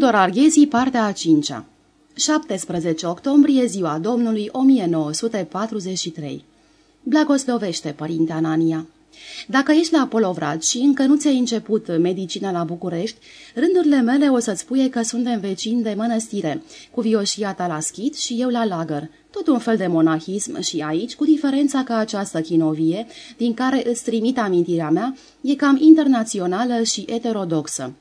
Tudor Arghezi, partea a cincea 17 octombrie, ziua Domnului 1943 Blagoslovește, părinte Anania! Dacă ești la Polovrad și încă nu ți-ai început medicina la București, rândurile mele o să-ți spune că suntem vecini de mănăstire, cu vioșia ta la schit și eu la lagăr. Tot un fel de monahism și aici, cu diferența că această chinovie, din care îți trimit amintirea mea, e cam internațională și heterodoxă.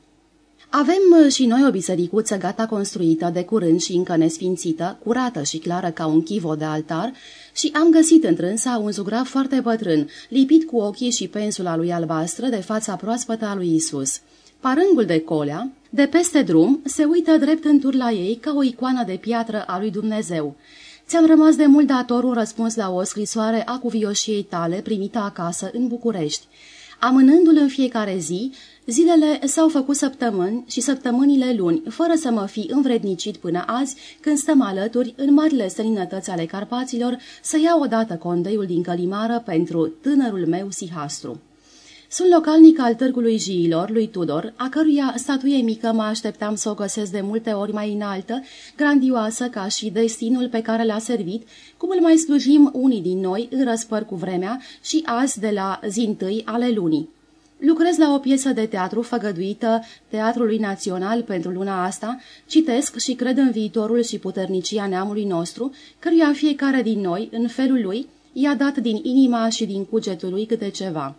Avem uh, și noi o bisericuță gata construită de curând și încă nesfințită, curată și clară ca un chivo de altar și am găsit întrânsa un zugrav foarte bătrân, lipit cu ochii și pensula lui albastră de fața proaspătă a lui Isus. Parângul de colea, de peste drum, se uită drept în tur la ei ca o icoană de piatră a lui Dumnezeu. Ți-am rămas de mult dator un răspuns la o scrisoare a cuvioșiei tale primită acasă în București. Amânându-l în fiecare zi, Zilele s-au făcut săptămâni și săptămânile luni, fără să mă fi învrednicit până azi, când stăm alături în marile străinătăți ale Carpaților să iau odată condeiul din Călimară pentru tânărul meu Sihastru. Sunt localnic al târgului Jiilor, lui Tudor, a căruia statuie mică mă așteptam să o găsesc de multe ori mai înaltă, grandioasă ca și destinul pe care l-a servit, cum îl mai slujim unii din noi în răspăr cu vremea și azi de la zintâi ale lunii. Lucrez la o piesă de teatru făgăduită Teatrului Național pentru luna asta, citesc și cred în viitorul și puternicia neamului nostru, căruia fiecare din noi, în felul lui, i-a dat din inima și din cugetul lui câte ceva.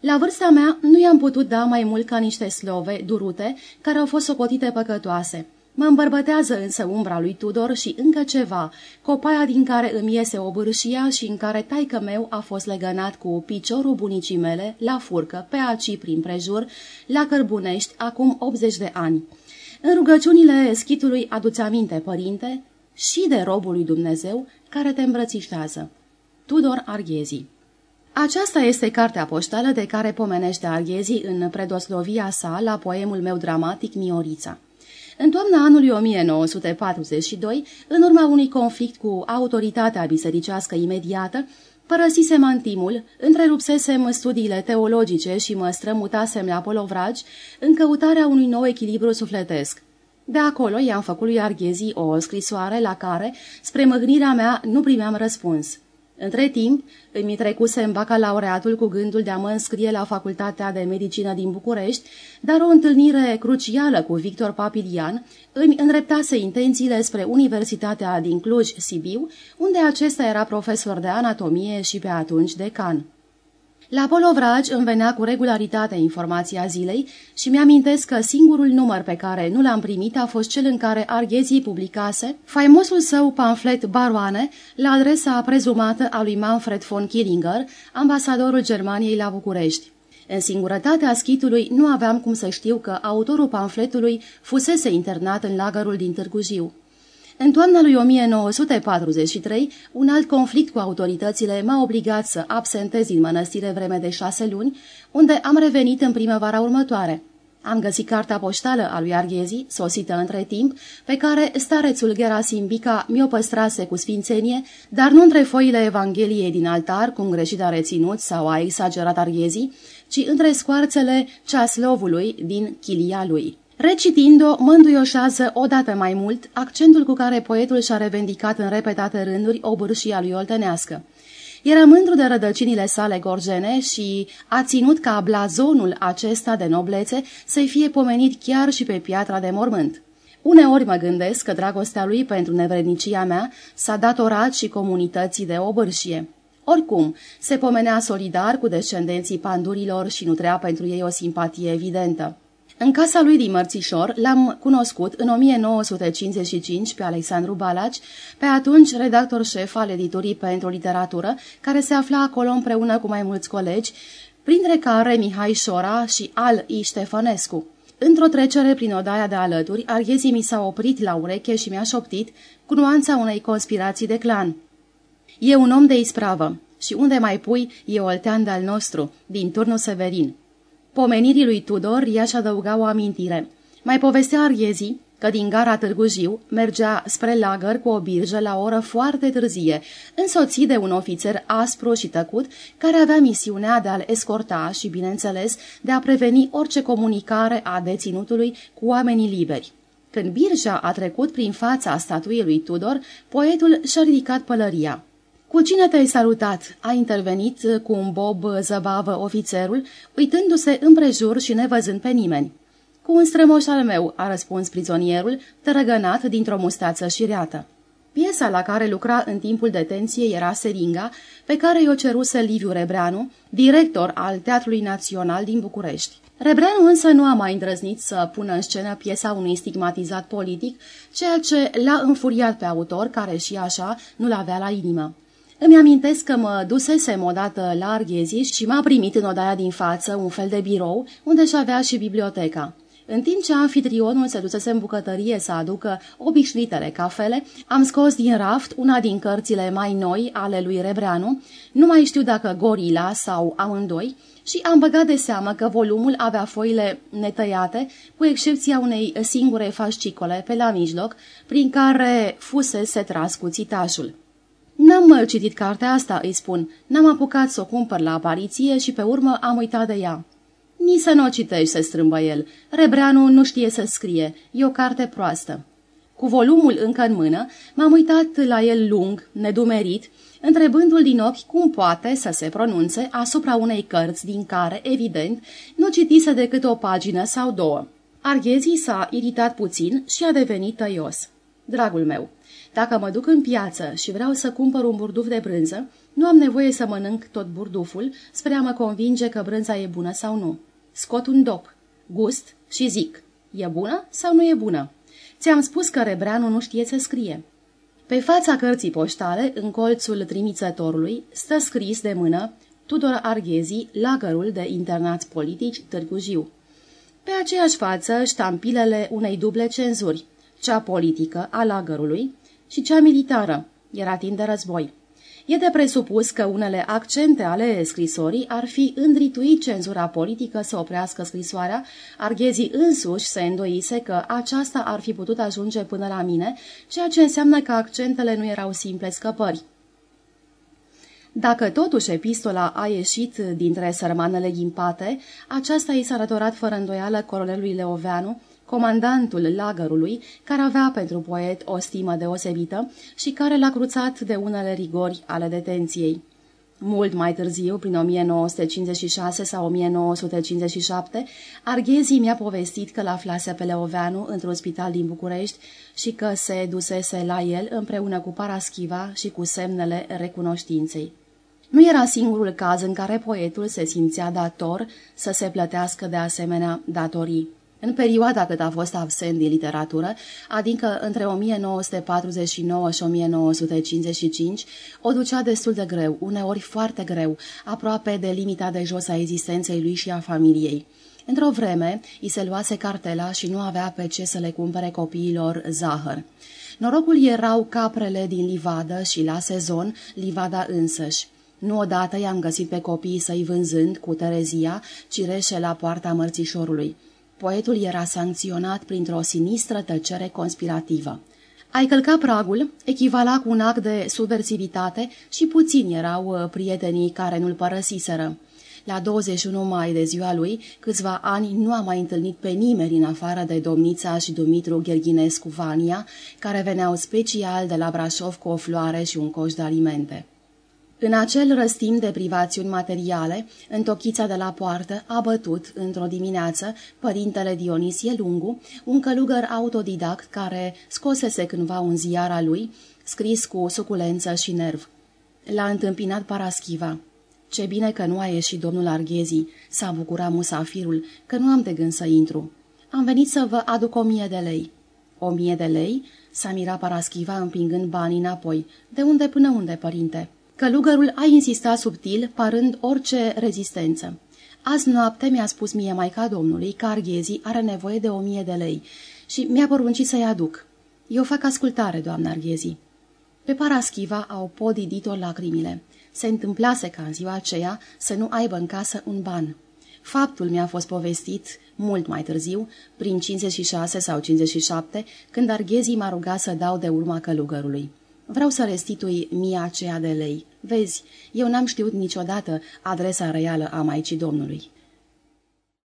La vârsta mea nu i-am putut da mai mult ca niște slove durute care au fost socotite păcătoase – Mă îmbărbătează însă umbra lui Tudor și încă ceva, copaia din care îmi iese o bârșia și în care taică meu a fost legănat cu piciorul bunicii mele la furcă, pe aci prin prejur, la Cărbunești, acum 80 de ani. În rugăciunile schitului aduți aminte, părinte, și de robul lui Dumnezeu care te îmbrățișează. Tudor Arghezi aceasta este cartea poștală de care pomenește Arghezi în predoslovia sa la poemul meu dramatic Miorița. În toamna anului 1942, în urma unui conflict cu autoritatea bisericească imediată, părăsisem antimul, întrerupsesem studiile teologice și mă strămutasem la Polovragi în căutarea unui nou echilibru sufletesc. De acolo i-am făcut lui Arghezi o scrisoare la care, spre măgnirea mea, nu primeam răspuns. Între timp, îmi trecuse în bacalaureatul cu gândul de a mă înscrie la Facultatea de Medicină din București, dar o întâlnire crucială cu Victor Papilian îmi îndreptase intențiile spre Universitatea din Cluj-Sibiu, unde acesta era profesor de anatomie și pe atunci decan. La Polovragi îmi venea cu regularitate informația zilei și mi-amintesc că singurul număr pe care nu l-am primit a fost cel în care Arghezii publicase faimosul său pamflet Baroane la adresa prezumată a lui Manfred von Killinger, ambasadorul Germaniei la București. În singurătatea schitului nu aveam cum să știu că autorul pamfletului fusese internat în lagărul din Târgu Jiu. În toamna lui 1943, un alt conflict cu autoritățile m-a obligat să absentez din mănăstire vreme de șase luni, unde am revenit în primăvara următoare. Am găsit cartea poștală a lui Arghezi, sosită între timp, pe care starețul Gerasim Bica mi-o păstrase cu sfințenie, dar nu între foile Evangheliei din altar, cum greșit a reținut sau a exagerat Arghezi, ci între scoarțele ceaslovului din chilia lui. Recitind-o, mă înduioșează odată mai mult accentul cu care poetul și-a revendicat în repetate rânduri obârșia lui oltenească. Era mândru de rădăcinile sale gorgene și a ținut ca blazonul acesta de noblețe să-i fie pomenit chiar și pe piatra de mormânt. Uneori mă gândesc că dragostea lui pentru nevrednicia mea s-a datorat și comunității de obârșie. Oricum, se pomenea solidar cu descendenții pandurilor și nutrea pentru ei o simpatie evidentă. În casa lui din Mărțișor l-am cunoscut în 1955 pe Alexandru Balaci, pe atunci redactor șef al editurii pentru literatură, care se afla acolo împreună cu mai mulți colegi, printre care Mihai Șora și Al I. Ștefănescu. Într-o trecere prin odaia de alături, Arghezii mi s-a oprit la ureche și mi-a șoptit cu nuanța unei conspirații de clan. E un om de ispravă și unde mai pui e oltean de-al nostru, din turnul Severin. Pomenirii lui Tudor i-aș adăuga o amintire. Mai povestea Arghezii că din gara Târgu Jiu mergea spre lagăr cu o birjă la o oră foarte târzie, însoțit de un ofițer aspru și tăcut, care avea misiunea de a-l escorta și, bineînțeles, de a preveni orice comunicare a deținutului cu oamenii liberi. Când Birja a trecut prin fața statuiei lui Tudor, poetul și-a ridicat pălăria. Cu cine te-ai salutat?" a intervenit cu un bob zăbavă ofițerul, uitându-se împrejur și nevăzând pe nimeni. Cu un strămoș al meu," a răspuns prizonierul, tărăgănat dintr-o mustață șireată. Piesa la care lucra în timpul detenției era Seringa, pe care i-o ceruse Liviu Rebreanu, director al Teatrului Național din București. Rebreanu însă nu a mai îndrăznit să pună în scenă piesa unui stigmatizat politic, ceea ce l-a înfuriat pe autor, care și așa nu-l avea la inimă. Îmi amintesc că mă dusesem odată la Arghezi și m-a primit în odaia din față un fel de birou, unde și avea și biblioteca. În timp ce anfitrionul se dusese în bucătărie să aducă obișnuitele cafele, am scos din raft una din cărțile mai noi ale lui Rebreanu, nu mai știu dacă Gorila sau amândoi, și am băgat de seamă că volumul avea foile netăiate, cu excepția unei singure fascicole pe la mijloc, prin care fusese tras cuțitașul. N-am citit cartea asta, îi spun. N-am apucat să o cumpăr la apariție și pe urmă am uitat de ea. Ni să nu o citești, se strâmbă el. Rebreanu nu știe să scrie. E o carte proastă. Cu volumul încă în mână, m-am uitat la el lung, nedumerit, întrebându-l din ochi cum poate să se pronunțe asupra unei cărți din care, evident, nu citise decât o pagină sau două. Arghezii s-a iritat puțin și a devenit tăios. Dragul meu, dacă mă duc în piață și vreau să cumpăr un burduf de brânză, nu am nevoie să mănânc tot burduful spre a mă convinge că brânza e bună sau nu. Scot un dop, gust și zic, e bună sau nu e bună? Ți-am spus că Rebreanu nu știe să scrie. Pe fața cărții poștale, în colțul trimițătorului, stă scris de mână Tudor Arghezi, lagărul de internați politici Târgu Jiu. Pe aceeași față, ștampilele unei duble cenzuri, cea politică a lagărului și cea militară, era timp de război. E de presupus că unele accente ale scrisorii ar fi îndrituit cenzura politică să oprească scrisoarea, Arghezii însuși se îndoise că aceasta ar fi putut ajunge până la mine, ceea ce înseamnă că accentele nu erau simple scăpări. Dacă totuși epistola a ieșit dintre sărmanele ghimpate, aceasta i s-a rătorat fără îndoială colonelului Leoveanu, comandantul lagărului, care avea pentru poet o stimă deosebită și care l-a cruțat de unele rigori ale detenției. Mult mai târziu, prin 1956 sau 1957, Arghezi mi-a povestit că l-aflase pe Leoveanu într-un spital din București și că se dusese la el împreună cu Paraschiva și cu semnele recunoștinței. Nu era singurul caz în care poetul se simțea dator să se plătească de asemenea datorii. În perioada cât a fost absent din literatură, adică între 1949 și 1955, o ducea destul de greu, uneori foarte greu, aproape de limita de jos a existenței lui și a familiei. Într-o vreme, îi se luase cartela și nu avea pe ce să le cumpere copiilor zahăr. Norocul erau caprele din livadă și, la sezon, livada însăși. Nu odată i-am găsit pe copii să-i vânzând cu Terezia cireșe la poarta mărțișorului. Poetul era sancționat printr-o sinistră tăcere conspirativă. Ai călca pragul echivala cu un act de subversivitate și puțini erau uh, prietenii care nu-l părăsiseră. La 21 mai de ziua lui, câțiva ani nu a mai întâlnit pe nimeni în afară de domnița și Dumitru Gherghinescu Vania, care veneau special de la Brașov cu o floare și un coș de alimente. În acel răstim de privațiuni materiale, în tochița de la poartă, a bătut, într-o dimineață, părintele Dionisie Lungu, un călugăr autodidact care scosese cândva un ziar al lui, scris cu suculență și nerv. L-a întâmpinat Paraschiva. Ce bine că nu a ieșit domnul Arghezi, s-a bucurat musafirul, că nu am de gând să intru. Am venit să vă aduc o mie de lei. O mie de lei? S-a mirat Paraschiva împingând banii înapoi. De unde până unde, părinte?" Călugărul a insistat subtil, parând orice rezistență. Azi noapte mi-a spus mie Maica Domnului că Arghezi are nevoie de o mie de lei și mi-a poruncit să-i aduc. Eu fac ascultare, doamnă Arghezi. Pe Paraschiva au podidit-o lacrimile. Se întâmplase ca în ziua aceea să nu aibă în casă un ban. Faptul mi-a fost povestit mult mai târziu, prin 56 sau 57, când Arghezii m-a rugat să dau de urma călugărului. Vreau să restitui mia aceea de lei. Vezi, eu n-am știut niciodată adresa reală a Maicii Domnului.